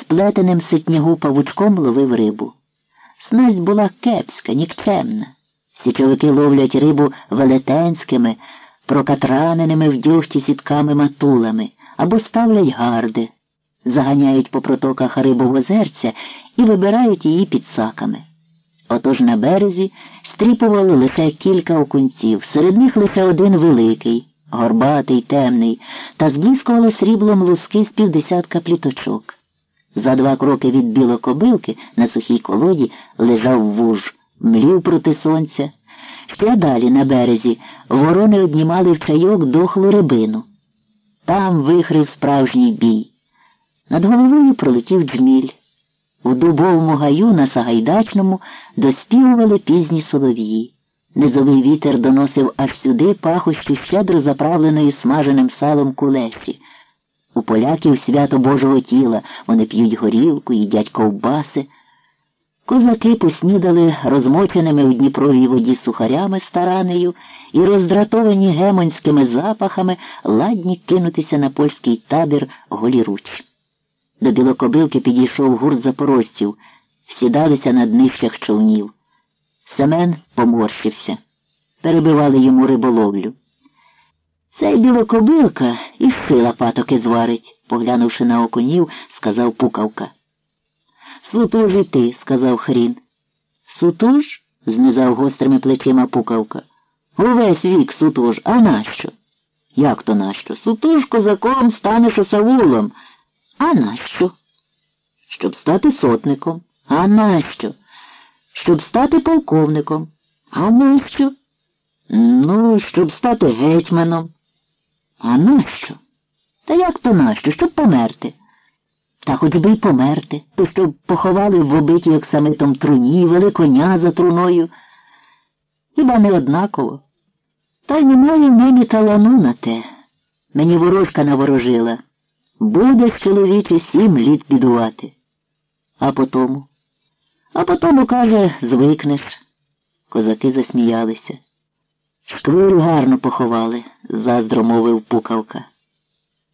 сплетеним ситнягу павучком ловив рибу. Снасть була кепська, нікчемна. Січовики ловлять рибу велетенськими, прокатраненими в дьогті сітками матулами або ставлять гарди, заганяють по протоках рибу в озерця і вибирають її під саками. Отож на березі стріпували лише кілька окунців, серед них лише один великий, горбатий, темний, та зблискували сріблом луски з півдесятка пліточок. За два кроки від білокобилки на сухій колоді лежав вуж, млів проти сонця. Ще далі на березі ворони однімали в чайок дохлу рибину. Там вихрив справжній бій. Над головою пролетів джміль. В дубовому гаю на Сагайдачному доспівували пізні солов'ї. Низовий вітер доносив аж сюди пахощі щедро заправленої смаженим салом кулеші. У поляків свято Божого тіла вони п'ють горілку, їдять ковбаси. Козаки поснідали розмоченими у Дніпровій воді сухарями старанею і, роздратовані гемонськими запахами, ладні кинутися на польський табір голіруч. До білокобилки підійшов гурт запорожців, сідалися на днищах човнів. Семен поморщився. Перебивали йому риболовлю. Цей білокобилка і шила патоки зварить, поглянувши на окунів, сказав пукавка. Сутуж і ти, сказав Хрін. Сутуж? знизав гострими плечима пукавка. Увесь вік сутуж, а нащо? Як то нащо? Сутуж козаком станеш осавулом. А нащо? Щоб стати сотником. А нащо? Щоб стати полковником. А нащо? Ну, щоб стати гетьманом. А нащо? Та як то нащо? Щоб померти? Та хоч би й померти, то щоб поховали в обитій оксамитом труні, вели коня за труною. Хіба не однаково? Та й немає в мені талану на те. Мені ворожка наворожила. Будеш, чоловіче, сім літ бідувати. А потому? А потому, каже, звикнеш. Козаки засміялися. Шквирю гарно поховали, заздро мовив пукавка.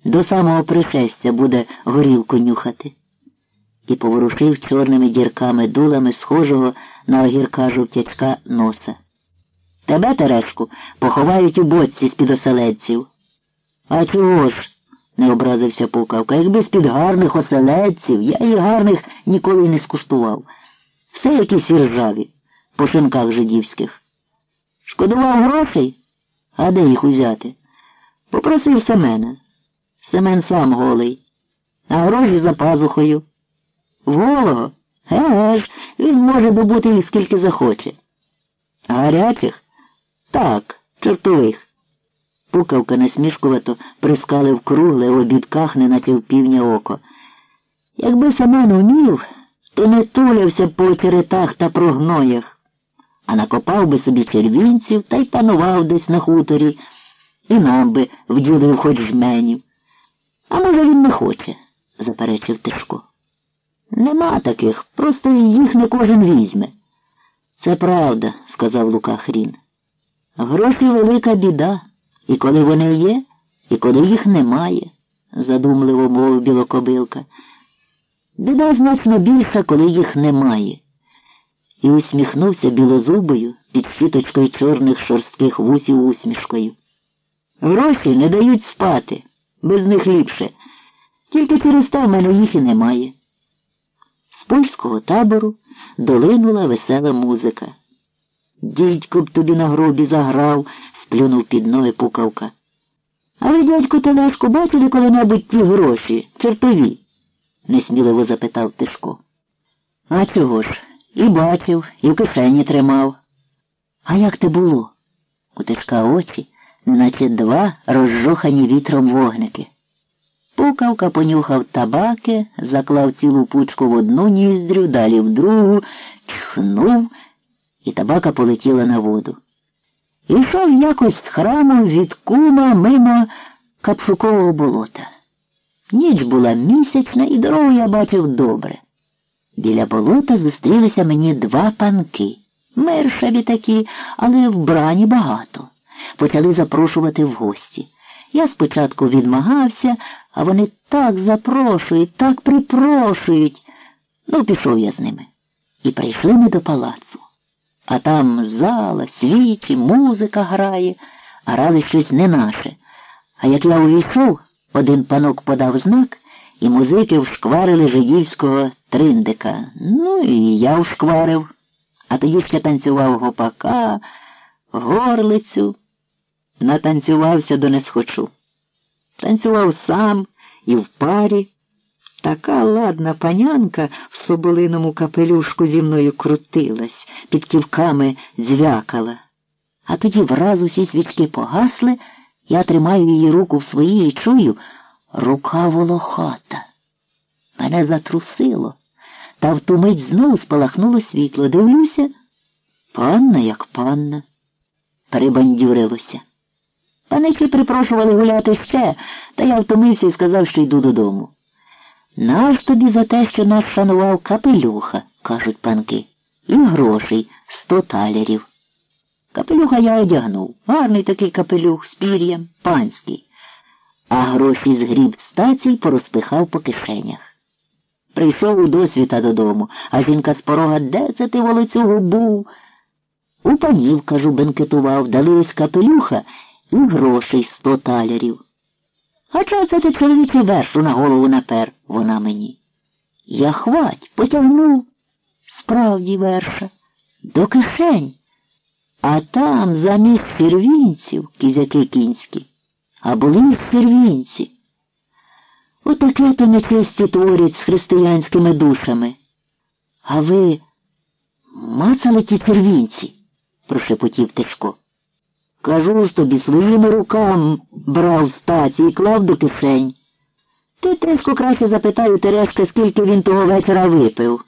До самого пришестя буде горілку нюхати. І поворушив чорними дірками дулами схожого на огірка жовтячка носа. Тебе, Терешку, поховають у боці з-під оселедців. А чого ж? не образився пукавка. Якби з-під гарних оселедців, я і гарних ніколи не скуштував. Все якісь іржаві, по шинках жидівських. Шкодував грошей? А де їх узяти? Попросив Семена. Семен сам голий, а гроші за пазухою. Голого? Еге ж, він може добути їх скільки захоче. Гарячих? Так, чортових. Пукавка насмішкувато прискалив кругле у обідках, неначе в півня око. Якби Семен умів, то не тулявся по очеретах та прогноях, а накопав би собі червінців та й панував десь на хуторі, і нам би вділив хоч жменів. А може, він не хоче, заперечив Тишко. Нема таких, просто їх не кожен візьме. Це правда, сказав Лука Хрін. Гроші велика біда, і коли вони є, і коли їх немає, задумливо мовив білокобилка. Біда значно більша, коли їх немає. І усміхнувся білозубою під сіточкою чорних шорстких вусів усмішкою. Гроші не дають спати без них ліпше. Тільки через те в мене їх і немає. З польського табору долинула весела музика. Дідько б тобі на гробі заграв, сплюнув під ноги пукавка. А ви, дядьку Телешку, бачили коли-небудь ті гроші, чертові? несміливо запитав Тишко. А чого ж? І бачив, і в кишені тримав. А як те було? У Тишка очі наче два розжохані вітром вогники. Пукавка понюхав табаки, заклав цілу пучку в одну ніздрю, далі в другу, чхнув, і табака полетіла на воду. Ішов якось з храму від кума мимо Капшукового болота. Ніч була місячна, і дорогу я бачив добре. Біля болота зустрілися мені два панки. Мершаві такі, але вбрані багато почали запрошувати в гості. Я спочатку відмагався, а вони так запрошують, так припрошують. Ну, пішов я з ними. І прийшли ми до палацу. А там зала, свічі, музика грає, а грали щось не наше. А як я увійшов, один панок подав знак, і музики вшкварили жидівського триндика. Ну і я вшкварив. А тоді ще танцював гопака, горлицю. Натанцювався до не схочу. Танцював сам і в парі. Така ладна панянка в соболиному капелюшку зі мною крутилась, під ківками звякала. А тоді враз усі свічки погасли, я тримаю її руку в своїй і чую рука волохата. Мене затрусило, та в ту мить знов спалахнуло світло. Дивлюся, панна як панна. Прибандюрилося. Панички припрошували гуляти ще, та я втомився і сказав, що йду додому. Наш тобі за те, що нас шанував капелюха, кажуть панки, і грошей сто талерів. Капелюха я одягнув. Гарний такий капелюх з пір'ям, панський, а гроші з гріб стацій порозпихав по кишенях. Прийшов у досвіта додому, а жінка з порога, де це ти волоцюгу був? У панів, кажу, бенкетував, дали ось капелюха і грошей сто талерів. А чого це ти чоловічий вершу на голову напер, вона мені? Я хвать, потягнув. Справді верша. До кишень. А там замість сервінців кізяки кінські, а були й сервінці. Отаке то нечисті творять з християнськими душами. А ви мацали ті червінці? прошепотів Тишко. Кажу ж тобі, своїми руками брав стаці і клав до кишень. Ти Тишко краще запитаю Терешка, скільки він того вечора випив.